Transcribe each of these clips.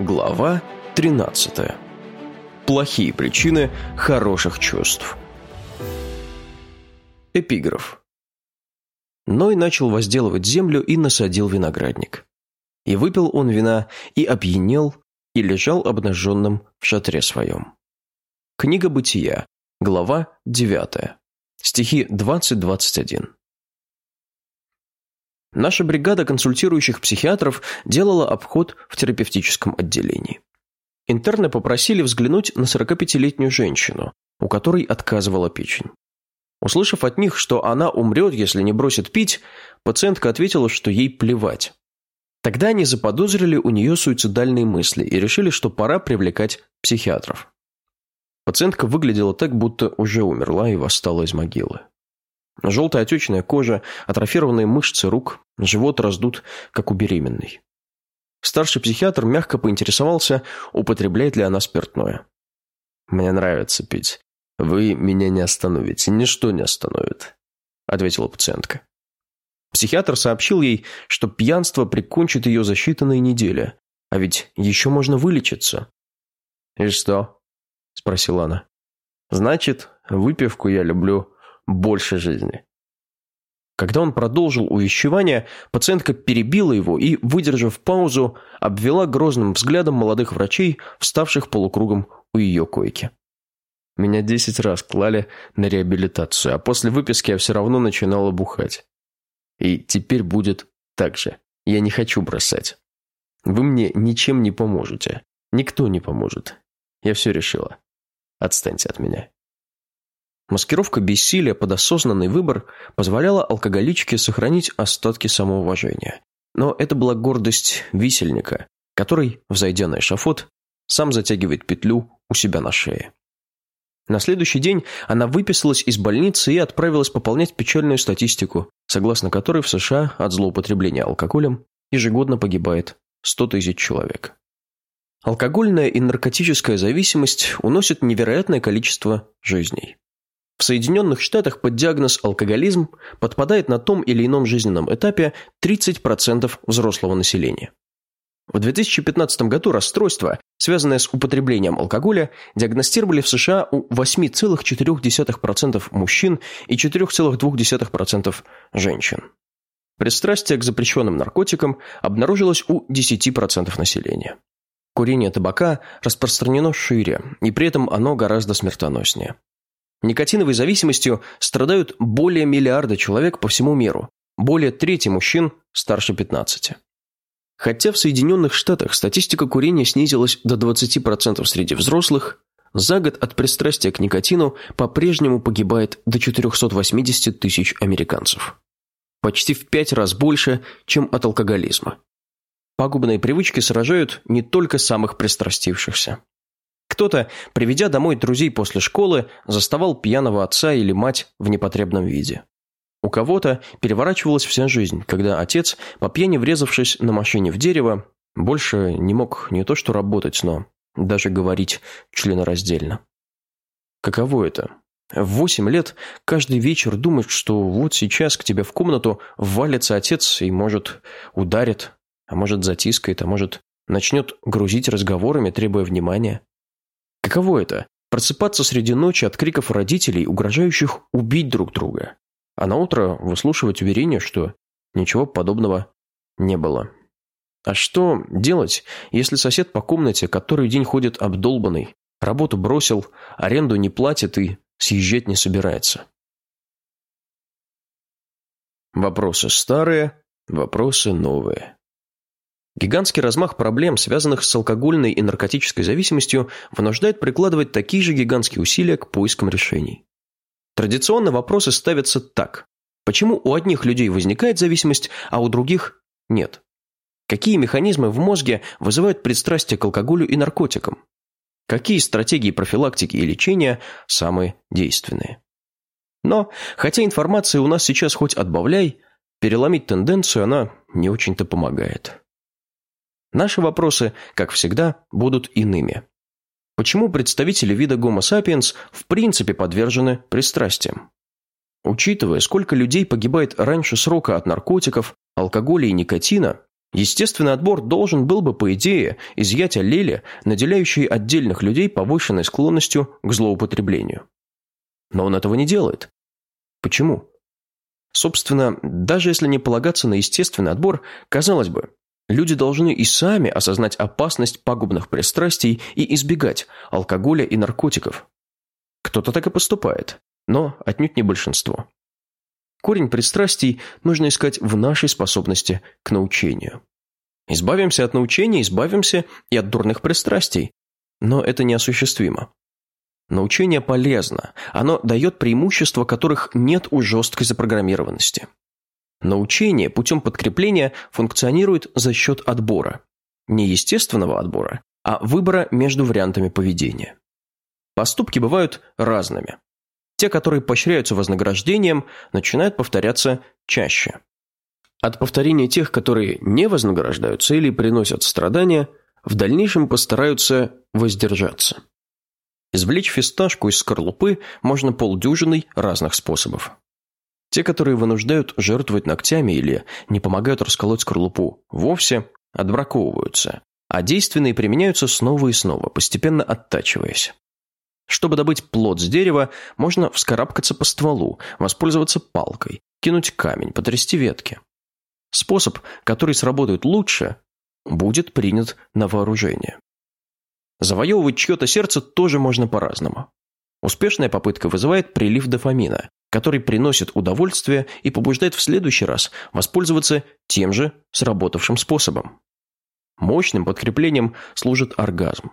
Глава 13. Плохие причины хороших чувств. Эпиграф. Ной начал возделывать землю и насадил виноградник. И выпил он вина, и опьянел, и лежал обнаженным в шатре своем. Книга Бытия, глава 9, стихи 20-21. Наша бригада консультирующих психиатров делала обход в терапевтическом отделении. Интерны попросили взглянуть на 45-летнюю женщину, у которой отказывала печень. Услышав от них, что она умрет, если не бросит пить, пациентка ответила, что ей плевать. Тогда они заподозрили у нее суицидальные мысли и решили, что пора привлекать психиатров. Пациентка выглядела так, будто уже умерла и восстала из могилы. Желтая отечная кожа, атрофированные мышцы рук, живот раздут, как у беременной. Старший психиатр мягко поинтересовался, употребляет ли она спиртное. «Мне нравится пить. Вы меня не остановите, ничто не остановит», – ответила пациентка. Психиатр сообщил ей, что пьянство прикончит ее за считанные недели, а ведь еще можно вылечиться. «И что?» – спросила она. «Значит, выпивку я люблю больше жизни. Когда он продолжил увещевание, пациентка перебила его и, выдержав паузу, обвела грозным взглядом молодых врачей, вставших полукругом у ее койки. Меня десять раз клали на реабилитацию, а после выписки я все равно начинала бухать. И теперь будет так же. Я не хочу бросать. Вы мне ничем не поможете. Никто не поможет. Я все решила. Отстаньте от меня. Маскировка бессилия под осознанный выбор позволяла алкоголичке сохранить остатки самоуважения. Но это была гордость висельника, который, взойдя на эшафот, сам затягивает петлю у себя на шее. На следующий день она выписалась из больницы и отправилась пополнять печальную статистику, согласно которой в США от злоупотребления алкоголем ежегодно погибает 100 тысяч человек. Алкогольная и наркотическая зависимость уносит невероятное количество жизней. В Соединенных Штатах под диагноз алкоголизм подпадает на том или ином жизненном этапе 30% взрослого населения. В 2015 году расстройство, связанное с употреблением алкоголя, диагностировали в США у 8,4% мужчин и 4,2% женщин. Пристрастие к запрещенным наркотикам обнаружилось у 10% населения. Курение табака распространено шире, и при этом оно гораздо смертоноснее. Никотиновой зависимостью страдают более миллиарда человек по всему миру, более трети мужчин старше 15. Хотя в Соединенных Штатах статистика курения снизилась до 20% среди взрослых, за год от пристрастия к никотину по-прежнему погибает до 480 тысяч американцев. Почти в пять раз больше, чем от алкоголизма. Пагубные привычки сражают не только самых пристрастившихся. Кто-то, приведя домой друзей после школы, заставал пьяного отца или мать в непотребном виде. У кого-то переворачивалась вся жизнь, когда отец, по пьяни врезавшись на машине в дерево, больше не мог не то что работать, но даже говорить членораздельно. Каково это? В восемь лет каждый вечер думать, что вот сейчас к тебе в комнату валится отец и, может, ударит, а может, затискает, а может, начнет грузить разговорами, требуя внимания. Каково это – просыпаться среди ночи от криков родителей, угрожающих убить друг друга, а на утро выслушивать уверение, что ничего подобного не было. А что делать, если сосед по комнате который день ходит обдолбанный, работу бросил, аренду не платит и съезжать не собирается? Вопросы старые, вопросы новые. Гигантский размах проблем, связанных с алкогольной и наркотической зависимостью, вынуждает прикладывать такие же гигантские усилия к поискам решений. Традиционно вопросы ставятся так. Почему у одних людей возникает зависимость, а у других нет? Какие механизмы в мозге вызывают пристрастие к алкоголю и наркотикам? Какие стратегии профилактики и лечения самые действенные? Но, хотя информации у нас сейчас хоть отбавляй, переломить тенденцию она не очень-то помогает. Наши вопросы, как всегда, будут иными. Почему представители вида Homo sapiens в принципе подвержены пристрастиям? Учитывая, сколько людей погибает раньше срока от наркотиков, алкоголя и никотина, Естественный отбор должен был бы, по идее, изъять аллели, наделяющие отдельных людей повышенной склонностью к злоупотреблению. Но он этого не делает. Почему? Собственно, даже если не полагаться на естественный отбор, казалось бы, люди должны и сами осознать опасность пагубных пристрастий и избегать алкоголя и наркотиков. Кто-то так и поступает, но отнюдь не большинство. Корень пристрастий нужно искать в нашей способности к научению. Избавимся от научения, избавимся и от дурных пристрастий. Но это неосуществимо. Научение полезно, оно дает преимущества, которых нет у жесткой запрограммированности. Научение путем подкрепления функционирует за счет отбора. Не естественного отбора, а выбора между вариантами поведения. Поступки бывают разными. Те, которые поощряются вознаграждением, начинают повторяться чаще. От повторения тех, которые не вознаграждаются или приносят страдания, в дальнейшем постараются воздержаться. Извлечь фисташку из скорлупы можно полдюжиной разных способов. Те, которые вынуждают жертвовать ногтями или не помогают расколоть скорлупу вовсе, отбраковываются, а действенные применяются снова и снова, постепенно оттачиваясь. Чтобы добыть плод с дерева, можно вскарабкаться по стволу, воспользоваться палкой, кинуть камень, потрясти ветки. Способ, который сработает лучше, будет принят на вооружение. Завоевывать чье-то сердце тоже можно по-разному. Успешная попытка вызывает прилив дофамина, который приносит удовольствие и побуждает в следующий раз воспользоваться тем же сработавшим способом. Мощным подкреплением служит оргазм.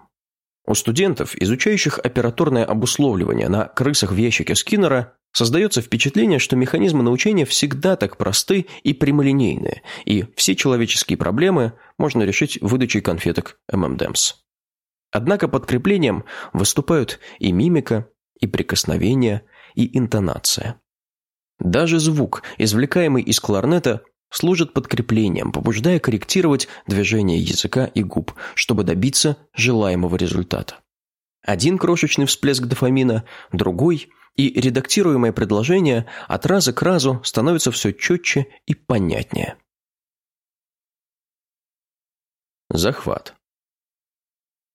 У студентов, изучающих операторное обусловливание на крысах в ящике Скиннера, создается впечатление, что механизмы научения всегда так просты и прямолинейны, и все человеческие проблемы можно решить выдачей конфеток M&M's. Однако подкреплением выступают и мимика, и прикосновение, и интонация. Даже звук, извлекаемый из кларнета, служит подкреплением, побуждая корректировать движение языка и губ, чтобы добиться желаемого результата. Один крошечный всплеск дофамина, другой, и редактируемое предложение от раза к разу становится все четче и понятнее. Захват.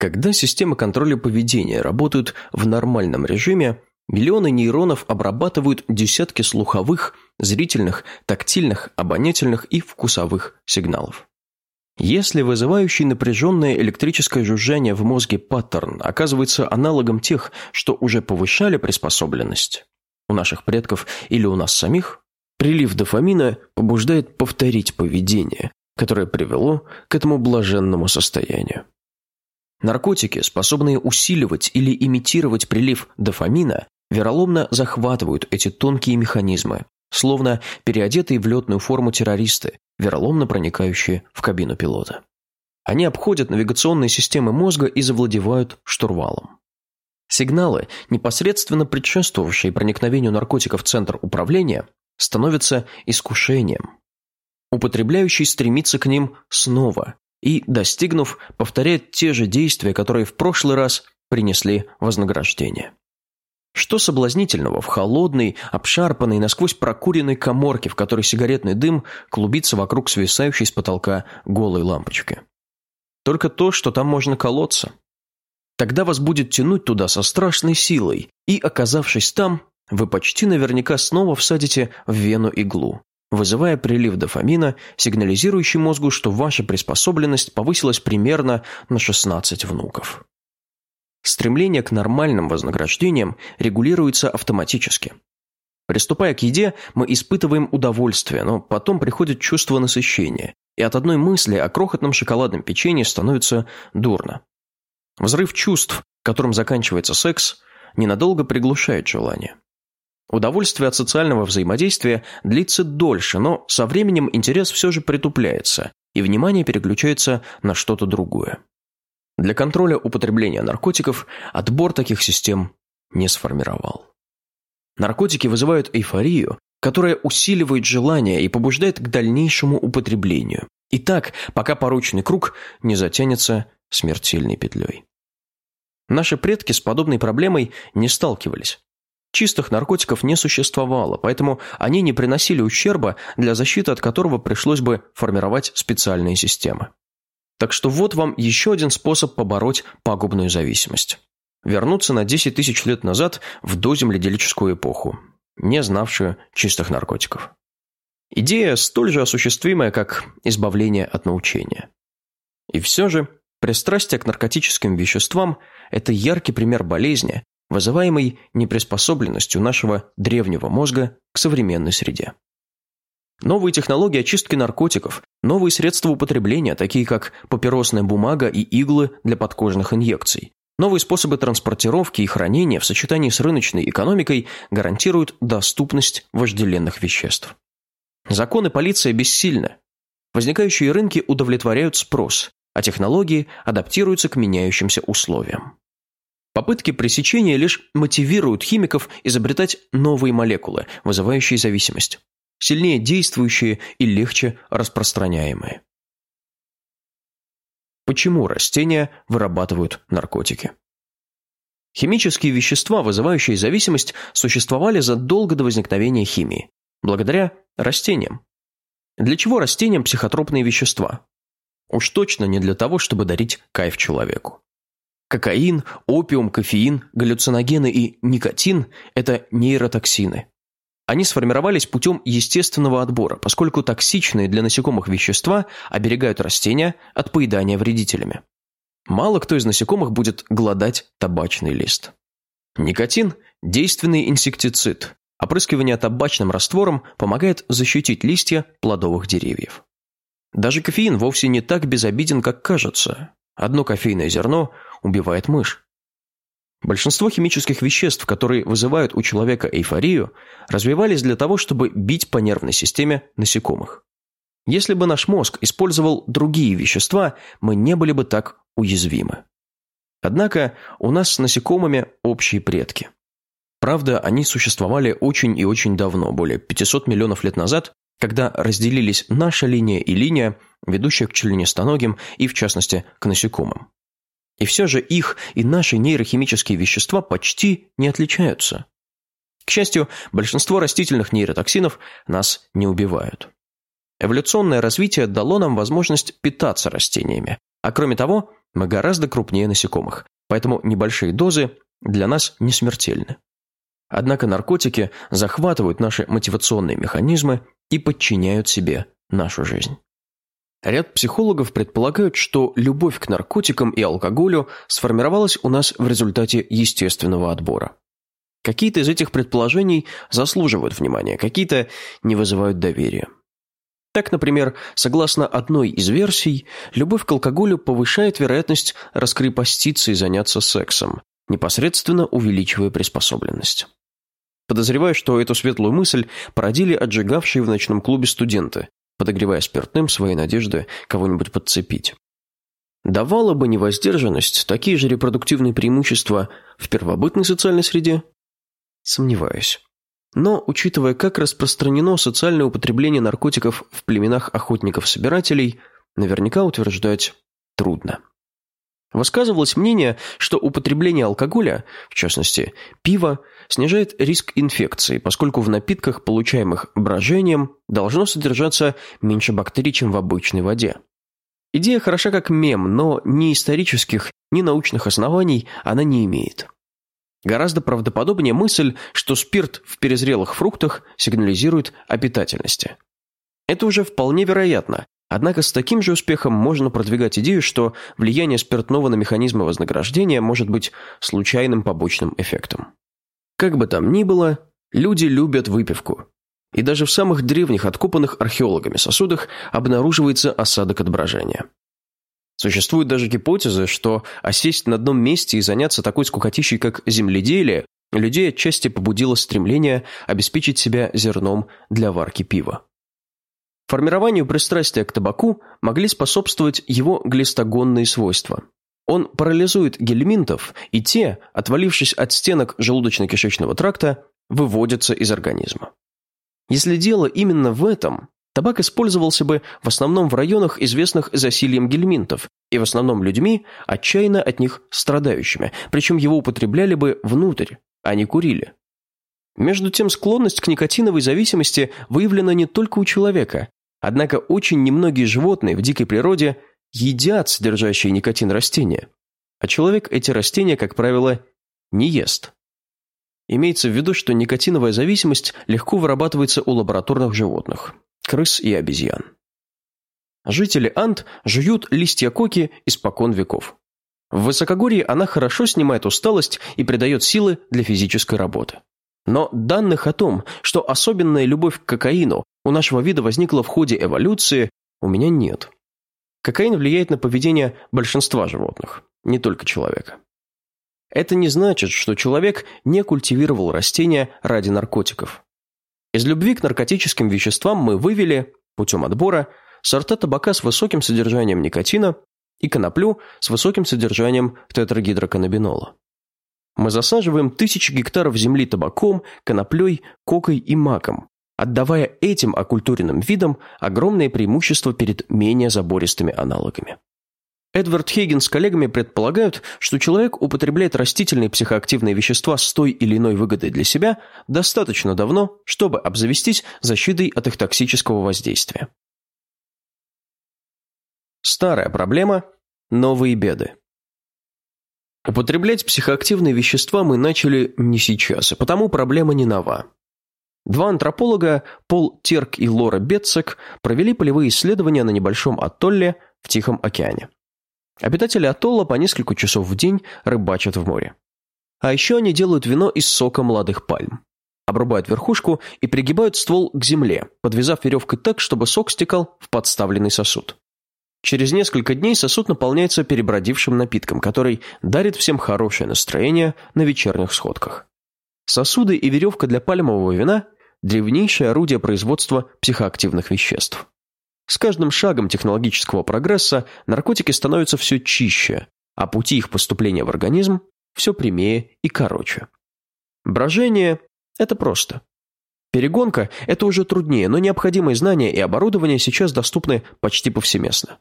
Когда системы контроля поведения работают в нормальном режиме, миллионы нейронов обрабатывают десятки слуховых, зрительных, тактильных, обонятельных и вкусовых сигналов. Если вызывающий напряженное электрическое жужжание в мозге паттерн оказывается аналогом тех, что уже повышали приспособленность у наших предков или у нас самих, прилив дофамина побуждает повторить поведение, которое привело к этому блаженному состоянию. Наркотики, способные усиливать или имитировать прилив дофамина, вероломно захватывают эти тонкие механизмы, словно переодетые в летную форму террористы, вероломно проникающие в кабину пилота. Они обходят навигационные системы мозга и завладевают штурвалом. Сигналы, непосредственно предшествовавшие проникновению наркотиков в центр управления, становятся искушением. Употребляющий стремится к ним снова, и, достигнув, повторяет те же действия, которые в прошлый раз принесли вознаграждение. Что соблазнительного в холодной, обшарпанной, насквозь прокуренной коморке, в которой сигаретный дым клубится вокруг свисающей с потолка голой лампочки? Только то, что там можно колоться. Тогда вас будет тянуть туда со страшной силой, и, оказавшись там, вы почти наверняка снова всадите в вену иглу вызывая прилив дофамина, сигнализирующий мозгу, что ваша приспособленность повысилась примерно на 16 внуков. Стремление к нормальным вознаграждениям регулируется автоматически. Приступая к еде, мы испытываем удовольствие, но потом приходит чувство насыщения, и от одной мысли о крохотном шоколадном печенье становится дурно. Взрыв чувств, которым заканчивается секс, ненадолго приглушает желание. Удовольствие от социального взаимодействия длится дольше, но со временем интерес все же притупляется, и внимание переключается на что-то другое. Для контроля употребления наркотиков отбор таких систем не сформировал. Наркотики вызывают эйфорию, которая усиливает желание и побуждает к дальнейшему употреблению. И так, пока порочный круг не затянется смертельной петлей. Наши предки с подобной проблемой не сталкивались. Чистых наркотиков не существовало, поэтому они не приносили ущерба, для защиты от которого пришлось бы формировать специальные системы. Так что вот вам еще один способ побороть пагубную зависимость. Вернуться на 10 тысяч лет назад в доземледелическую эпоху, не знавшую чистых наркотиков. Идея столь же осуществимая, как избавление от научения. И все же пристрастие к наркотическим веществам – это яркий пример болезни, вызываемой неприспособленностью нашего древнего мозга к современной среде. Новые технологии очистки наркотиков, новые средства употребления, такие как папиросная бумага и иглы для подкожных инъекций, новые способы транспортировки и хранения в сочетании с рыночной экономикой гарантируют доступность вожделенных веществ. Законы полиция бессильны. Возникающие рынки удовлетворяют спрос, а технологии адаптируются к меняющимся условиям. Попытки пресечения лишь мотивируют химиков изобретать новые молекулы, вызывающие зависимость, сильнее действующие и легче распространяемые. Почему растения вырабатывают наркотики? Химические вещества, вызывающие зависимость, существовали задолго до возникновения химии, благодаря растениям. Для чего растениям психотропные вещества? Уж точно не для того, чтобы дарить кайф человеку. Кокаин, опиум, кофеин, галлюциногены и никотин – это нейротоксины. Они сформировались путем естественного отбора, поскольку токсичные для насекомых вещества оберегают растения от поедания вредителями. Мало кто из насекомых будет глодать табачный лист. Никотин – действенный инсектицид. Опрыскивание табачным раствором помогает защитить листья плодовых деревьев. Даже кофеин вовсе не так безобиден, как кажется. Одно кофейное зерно убивает мышь. Большинство химических веществ, которые вызывают у человека эйфорию, развивались для того, чтобы бить по нервной системе насекомых. Если бы наш мозг использовал другие вещества, мы не были бы так уязвимы. Однако у нас с насекомыми общие предки. Правда, они существовали очень и очень давно, более 500 миллионов лет назад, когда разделились наша линия и линия, ведущая к членистоногим и, в частности, к насекомым. И все же их и наши нейрохимические вещества почти не отличаются. К счастью, большинство растительных нейротоксинов нас не убивают. Эволюционное развитие дало нам возможность питаться растениями, а кроме того, мы гораздо крупнее насекомых, поэтому небольшие дозы для нас не смертельны. Однако наркотики захватывают наши мотивационные механизмы и подчиняют себе нашу жизнь. Ряд психологов предполагают, что любовь к наркотикам и алкоголю сформировалась у нас в результате естественного отбора. Какие-то из этих предположений заслуживают внимания, какие-то не вызывают доверия. Так, например, согласно одной из версий, любовь к алкоголю повышает вероятность раскрепоститься и заняться сексом, непосредственно увеличивая приспособленность. Подозреваю, что эту светлую мысль породили отжигавшие в ночном клубе студенты, подогревая спиртным свои надежды кого-нибудь подцепить. Давала бы невоздержанность такие же репродуктивные преимущества в первобытной социальной среде? Сомневаюсь. Но, учитывая, как распространено социальное употребление наркотиков в племенах охотников-собирателей, наверняка утверждать трудно. Высказывалось мнение, что употребление алкоголя, в частности пива, снижает риск инфекции, поскольку в напитках, получаемых брожением, должно содержаться меньше бактерий, чем в обычной воде. Идея хороша как мем, но ни исторических, ни научных оснований она не имеет. Гораздо правдоподобнее мысль, что спирт в перезрелых фруктах сигнализирует о питательности. Это уже вполне вероятно, Однако с таким же успехом можно продвигать идею, что влияние спиртного на механизмы вознаграждения может быть случайным побочным эффектом. Как бы там ни было, люди любят выпивку. И даже в самых древних откопанных археологами сосудах обнаруживается осадок от брожения. Существует даже гипотеза, что осесть на одном месте и заняться такой скукотищей, как земледелие, людей отчасти побудило стремление обеспечить себя зерном для варки пива. Формированию пристрастия к табаку могли способствовать его глистогонные свойства. Он парализует гельминтов, и те, отвалившись от стенок желудочно-кишечного тракта, выводятся из организма. Если дело именно в этом, табак использовался бы в основном в районах, известных засильем гельминтов, и в основном людьми, отчаянно от них страдающими, причем его употребляли бы внутрь, а не курили. Между тем, склонность к никотиновой зависимости выявлена не только у человека, однако очень немногие животные в дикой природе едят содержащие никотин растения, а человек эти растения, как правило, не ест. Имеется в виду, что никотиновая зависимость легко вырабатывается у лабораторных животных – крыс и обезьян. Жители Анд жуют листья коки испокон веков. В высокогорье она хорошо снимает усталость и придает силы для физической работы. Но данных о том, что особенная любовь к кокаину у нашего вида возникла в ходе эволюции, у меня нет. Кокаин влияет на поведение большинства животных, не только человека. Это не значит, что человек не культивировал растения ради наркотиков. Из любви к наркотическим веществам мы вывели, путем отбора, сорта табака с высоким содержанием никотина и коноплю с высоким содержанием тетрагидроканнабинола. Мы засаживаем тысячи гектаров земли табаком, коноплей, кокой и маком, отдавая этим оккультуренным видам огромное преимущество перед менее забористыми аналогами. Эдвард Хейген с коллегами предполагают, что человек употребляет растительные психоактивные вещества с той или иной выгодой для себя достаточно давно, чтобы обзавестись защитой от их токсического воздействия. Старая проблема – новые беды. Употреблять психоактивные вещества мы начали не сейчас, и потому проблема не нова. Два антрополога, Пол Терк и Лора Бетцек, провели полевые исследования на небольшом атолле в Тихом океане. Обитатели атолла по несколько часов в день рыбачат в море. А еще они делают вино из сока молодых пальм. Обрубают верхушку и пригибают ствол к земле, подвязав веревкой так, чтобы сок стекал в подставленный сосуд. Через несколько дней сосуд наполняется перебродившим напитком, который дарит всем хорошее настроение на вечерних сходках. Сосуды и веревка для пальмового вина – древнейшее орудие производства психоактивных веществ. С каждым шагом технологического прогресса наркотики становятся все чище, а пути их поступления в организм все прямее и короче. Брожение – это просто. Перегонка – это уже труднее, но необходимые знания и оборудование сейчас доступны почти повсеместно.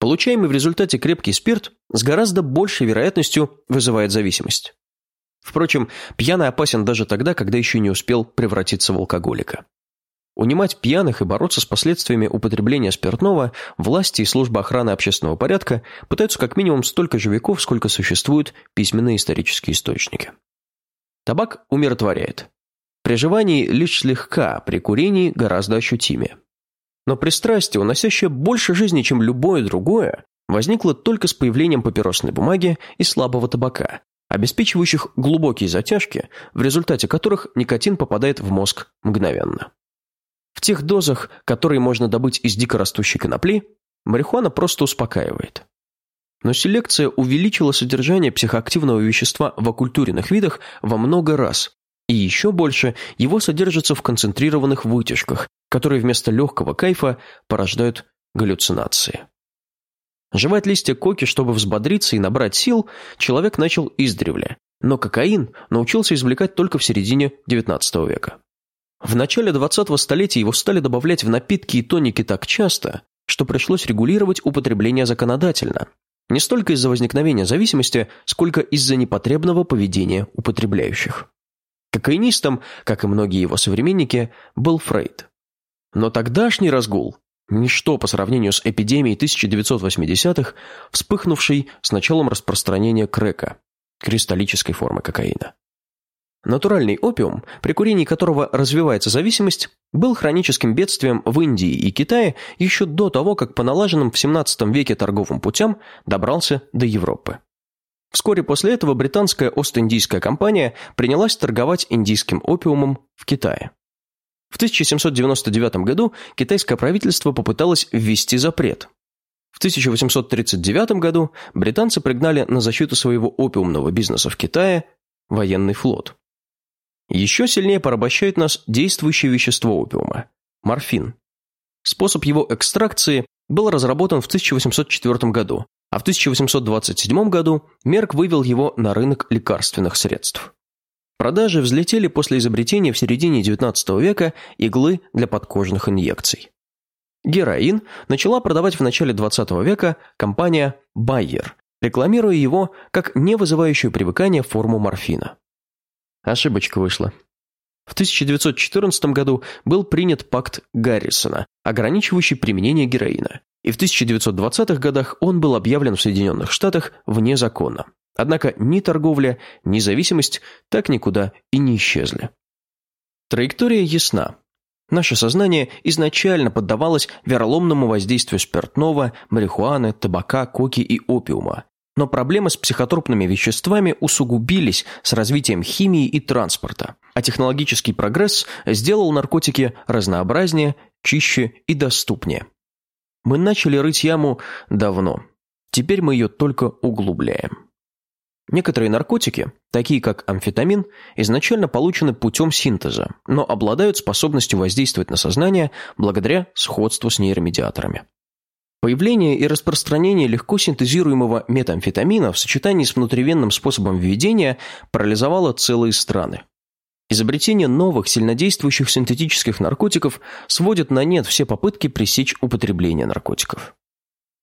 Получаемый в результате крепкий спирт с гораздо большей вероятностью вызывает зависимость. Впрочем, пьяный опасен даже тогда, когда еще не успел превратиться в алкоголика. Унимать пьяных и бороться с последствиями употребления спиртного власти и служба охраны общественного порядка пытаются как минимум столько же веков, сколько существуют письменные исторические источники. Табак умиротворяет. При жевании лишь слегка, при курении гораздо ощутимее. Но пристрастие, уносящее больше жизни, чем любое другое, возникло только с появлением папиросной бумаги и слабого табака, обеспечивающих глубокие затяжки, в результате которых никотин попадает в мозг мгновенно. В тех дозах, которые можно добыть из дикорастущей конопли, марихуана просто успокаивает. Но селекция увеличила содержание психоактивного вещества в оккультуренных видах во много раз, и еще больше его содержится в концентрированных вытяжках, которые вместо легкого кайфа порождают галлюцинации. Жевать листья коки, чтобы взбодриться и набрать сил, человек начал издревле, но кокаин научился извлекать только в середине XIX века. В начале 20-го столетия его стали добавлять в напитки и тоники так часто, что пришлось регулировать употребление законодательно. Не столько из-за возникновения зависимости, сколько из-за непотребного поведения употребляющих. Кокаинистом, как и многие его современники, был Фрейд. Но тогдашний разгул – ничто по сравнению с эпидемией 1980-х, вспыхнувшей с началом распространения крека – кристаллической формы кокаина. Натуральный опиум, при курении которого развивается зависимость, был хроническим бедствием в Индии и Китае еще до того, как по налаженным в 17 веке торговым путям добрался до Европы. Вскоре после этого британская Ост-Индийская компания принялась торговать индийским опиумом в Китае. В 1799 году китайское правительство попыталось ввести запрет. В 1839 году британцы пригнали на защиту своего опиумного бизнеса в Китае военный флот. Еще сильнее порабощает нас действующее вещество опиума – морфин. Способ его экстракции был разработан в 1804 году, а в 1827 году Мерк вывел его на рынок лекарственных средств. Продажи взлетели после изобретения в середине XIX века иглы для подкожных инъекций. Героин начала продавать в начале XX века компания Bayer, рекламируя его как не вызывающую привыкания форму морфина. Ошибочка вышла. В 1914 году был принят пакт Гаррисона, ограничивающий применение героина, и в 1920-х годах он был объявлен в Соединенных Штатах вне закона. Однако ни торговля, ни зависимость так никуда и не исчезли. Траектория ясна. Наше сознание изначально поддавалось вероломному воздействию спиртного, марихуаны, табака, коки и опиума. Но проблемы с психотропными веществами усугубились с развитием химии и транспорта, а технологический прогресс сделал наркотики разнообразнее, чище и доступнее. Мы начали рыть яму давно, теперь мы ее только углубляем. Некоторые наркотики, такие как амфетамин, изначально получены путем синтеза, но обладают способностью воздействовать на сознание благодаря сходству с нейромедиаторами. Появление и распространение легко синтезируемого метамфетамина в сочетании с внутривенным способом введения парализовало целые страны. Изобретение новых, сильнодействующих синтетических наркотиков сводит на нет все попытки пресечь употребление наркотиков.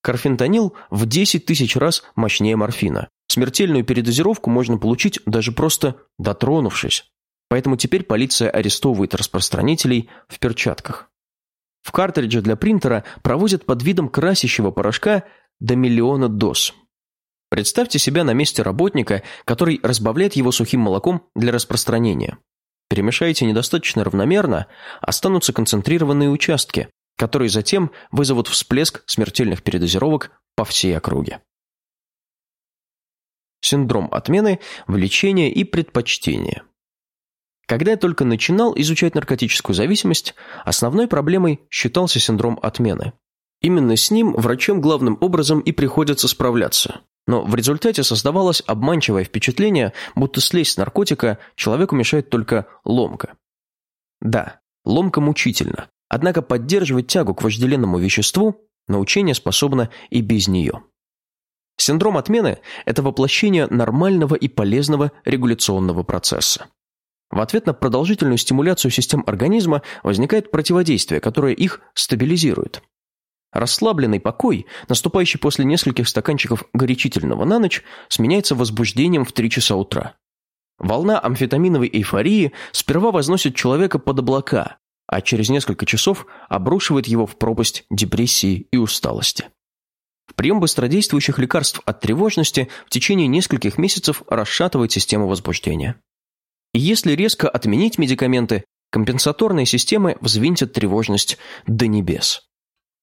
Карфентанил в 10 тысяч раз мощнее морфина. Смертельную передозировку можно получить даже просто дотронувшись. Поэтому теперь полиция арестовывает распространителей в перчатках. В картридже для принтера провозят под видом красящего порошка до миллиона доз. Представьте себя на месте работника, который разбавляет его сухим молоком для распространения. Перемешайте недостаточно равномерно, останутся концентрированные участки, которые затем вызовут всплеск смертельных передозировок по всей округе. Синдром отмены, влечения и предпочтения. Когда я только начинал изучать наркотическую зависимость, основной проблемой считался синдром отмены. Именно с ним врачам главным образом и приходится справляться. Но в результате создавалось обманчивое впечатление, будто слезть с наркотика человеку мешает только ломка. Да, ломка мучительно, однако поддерживать тягу к вожделенному веществу научение способно и без нее. Синдром отмены – это воплощение нормального и полезного регуляционного процесса. В ответ на продолжительную стимуляцию систем организма возникает противодействие, которое их стабилизирует. Расслабленный покой, наступающий после нескольких стаканчиков горячительного на ночь, сменяется возбуждением в 3 часа утра. Волна амфетаминовой эйфории сперва возносит человека под облака, а через несколько часов обрушивает его в пропасть депрессии и усталости. Прием быстродействующих лекарств от тревожности в течение нескольких месяцев расшатывает систему возбуждения. И если резко отменить медикаменты, компенсаторные системы взвинтят тревожность до небес.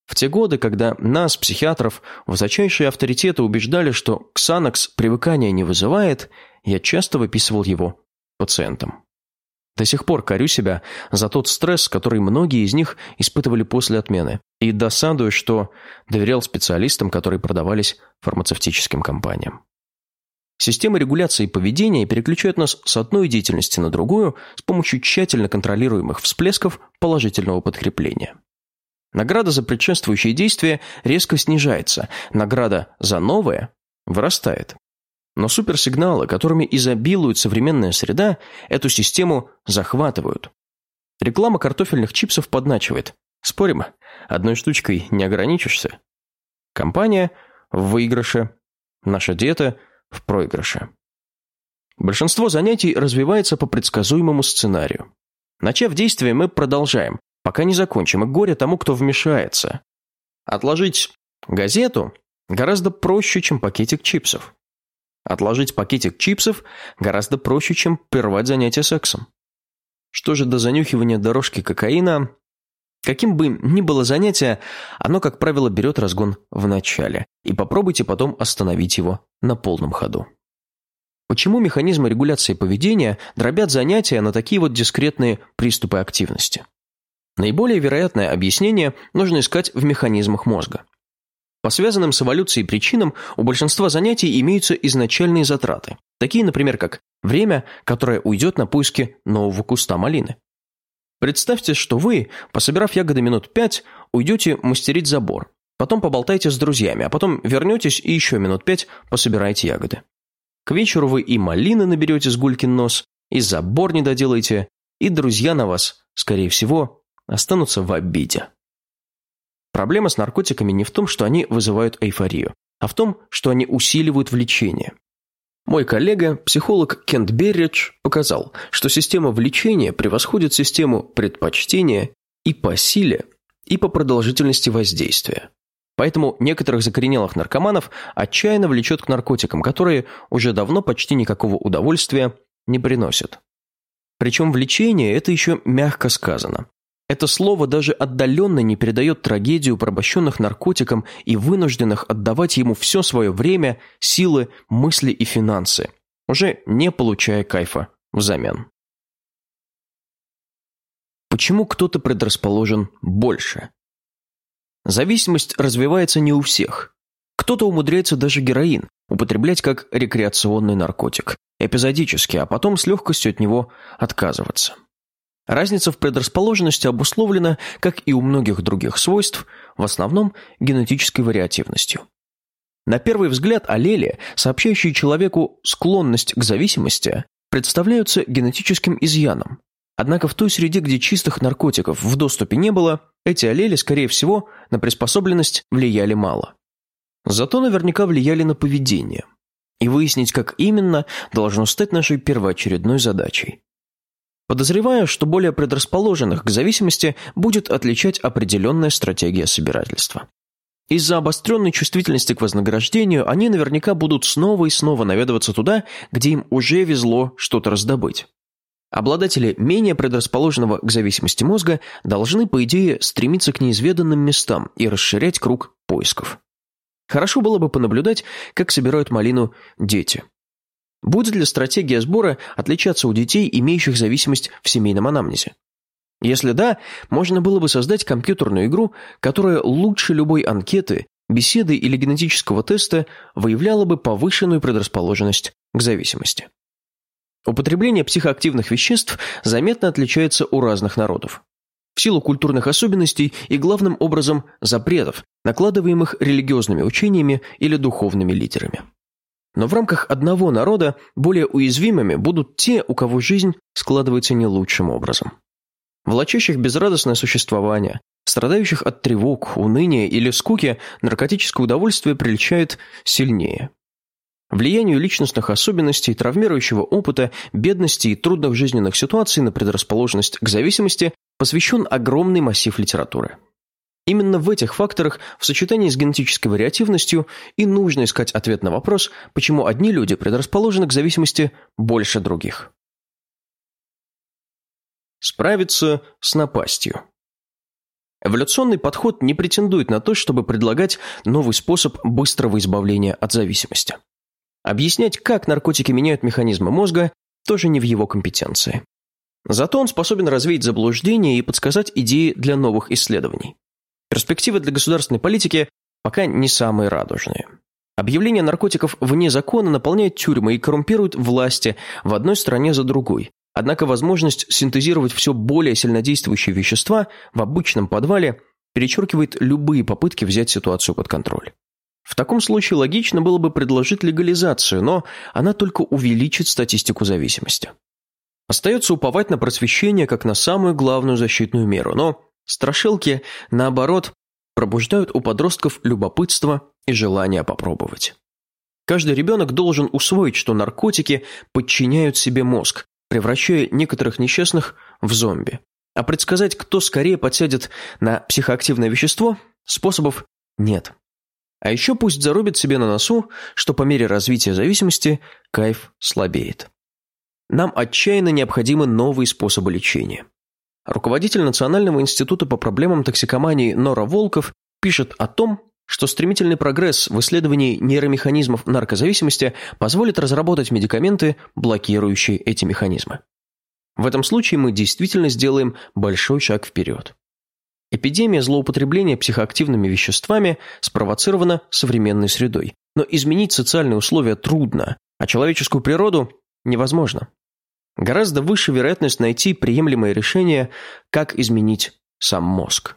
В те годы, когда нас, психиатров, высочайшие авторитеты убеждали, что ксанокс привыкания не вызывает, я часто выписывал его пациентам. До сих пор корю себя за тот стресс, который многие из них испытывали после отмены, и досадую, что доверял специалистам, которые продавались фармацевтическим компаниям. Система регуляции поведения переключает нас с одной деятельности на другую с помощью тщательно контролируемых всплесков положительного подкрепления. Награда за предшествующие действия резко снижается, награда за новое вырастает. Но суперсигналы, которыми изобилует современная среда, эту систему захватывают. Реклама картофельных чипсов подначивает. Спорим, одной штучкой не ограничишься. Компания в выигрыше, наша диета в проигрыше. Большинство занятий развивается по предсказуемому сценарию. Начав действие, мы продолжаем, пока не закончим, и горе тому, кто вмешается. Отложить газету гораздо проще, чем пакетик чипсов. Отложить пакетик чипсов гораздо проще, чем прервать занятие сексом. Что же до занюхивания дорожки кокаина? Каким бы ни было занятие, оно, как правило, берет разгон в начале, и попробуйте потом остановить его на полном ходу. Почему механизмы регуляции поведения дробят занятия на такие вот дискретные приступы активности? Наиболее вероятное объяснение нужно искать в механизмах мозга. По связанным с эволюцией причинам у большинства занятий имеются изначальные затраты, такие, например, как время, которое уйдет на поиски нового куста малины. Представьте, что вы, пособирав ягоды минут пять, уйдете мастерить забор, потом поболтайте с друзьями, а потом вернетесь и еще минут пять пособираете ягоды. К вечеру вы и малины наберете с гулькин нос, и забор не доделаете, и друзья на вас, скорее всего, останутся в обиде. Проблема с наркотиками не в том, что они вызывают эйфорию, а в том, что они усиливают влечение. Мой коллега, психолог Кент Берридж, показал, что система влечения превосходит систему предпочтения и по силе, и по продолжительности воздействия. Поэтому некоторых закоренелых наркоманов отчаянно влечет к наркотикам, которые уже давно почти никакого удовольствия не приносят. Причем влечение – это еще мягко сказано. Это слово даже отдаленно не передает трагедию порабощенных наркотиком и вынужденных отдавать ему все свое время, силы, мысли и финансы, уже не получая кайфа взамен. Почему кто-то предрасположен больше? Зависимость развивается не у всех. Кто-то умудряется даже героин употреблять как рекреационный наркотик, эпизодически, а потом с легкостью от него отказываться. Разница в предрасположенности обусловлена, как и у многих других свойств, в основном генетической вариативностью. На первый взгляд аллели, сообщающие человеку склонность к зависимости, представляются генетическим изъяном. Однако в той среде, где чистых наркотиков в доступе не было, эти аллели, скорее всего, на приспособленность влияли мало. Зато наверняка влияли на поведение. И выяснить, как именно, должно стать нашей первоочередной задачей. Подозреваю, что более предрасположенных к зависимости будет отличать определенная стратегия собирательства. Из-за обостренной чувствительности к вознаграждению они наверняка будут снова и снова наведываться туда, где им уже везло что-то раздобыть. Обладатели менее предрасположенного к зависимости мозга должны, по идее, стремиться к неизведанным местам и расширять круг поисков. Хорошо было бы понаблюдать, как собирают малину дети – Будет ли стратегия сбора отличаться у детей, имеющих зависимость в семейном анамнезе? Если да, можно было бы создать компьютерную игру, которая лучше любой анкеты, беседы или генетического теста выявляла бы повышенную предрасположенность к зависимости. Употребление психоактивных веществ заметно отличается у разных народов. В силу культурных особенностей и главным образом запретов, накладываемых религиозными учениями или духовными лидерами. Но в рамках одного народа более уязвимыми будут те, у кого жизнь складывается не лучшим образом. Влачащих безрадостное существование, страдающих от тревог, уныния или скуки, наркотическое удовольствие прельчает сильнее. Влиянию личностных особенностей, травмирующего опыта, бедности и трудных жизненных ситуаций на предрасположенность к зависимости посвящен огромный массив литературы. Именно в этих факторах, в сочетании с генетической вариативностью, и нужно искать ответ на вопрос, почему одни люди предрасположены к зависимости больше других. Справиться с напастью. Эволюционный подход не претендует на то, чтобы предлагать новый способ быстрого избавления от зависимости. Объяснять, как наркотики меняют механизмы мозга, тоже не в его компетенции. Зато он способен развеять заблуждения и подсказать идеи для новых исследований. Перспективы для государственной политики пока не самые радужные. Объявление наркотиков вне закона наполняет тюрьмы и коррумпирует власти в одной стране за другой. Однако возможность синтезировать все более сильнодействующие вещества в обычном подвале перечеркивает любые попытки взять ситуацию под контроль. В таком случае логично было бы предложить легализацию, но она только увеличит статистику зависимости. Остается уповать на просвещение как на самую главную защитную меру, но Страшилки, наоборот, пробуждают у подростков любопытство и желание попробовать. Каждый ребенок должен усвоить, что наркотики подчиняют себе мозг, превращая некоторых несчастных в зомби. А предсказать, кто скорее подсядет на психоактивное вещество, способов нет. А еще пусть зарубит себе на носу, что по мере развития зависимости кайф слабеет. Нам отчаянно необходимы новые способы лечения. Руководитель Национального института по проблемам токсикомании Нора Волков пишет о том, что стремительный прогресс в исследовании нейромеханизмов наркозависимости позволит разработать медикаменты, блокирующие эти механизмы. В этом случае мы действительно сделаем большой шаг вперед. Эпидемия злоупотребления психоактивными веществами спровоцирована современной средой, но изменить социальные условия трудно, а человеческую природу невозможно. Гораздо выше вероятность найти приемлемое решение, как изменить сам мозг.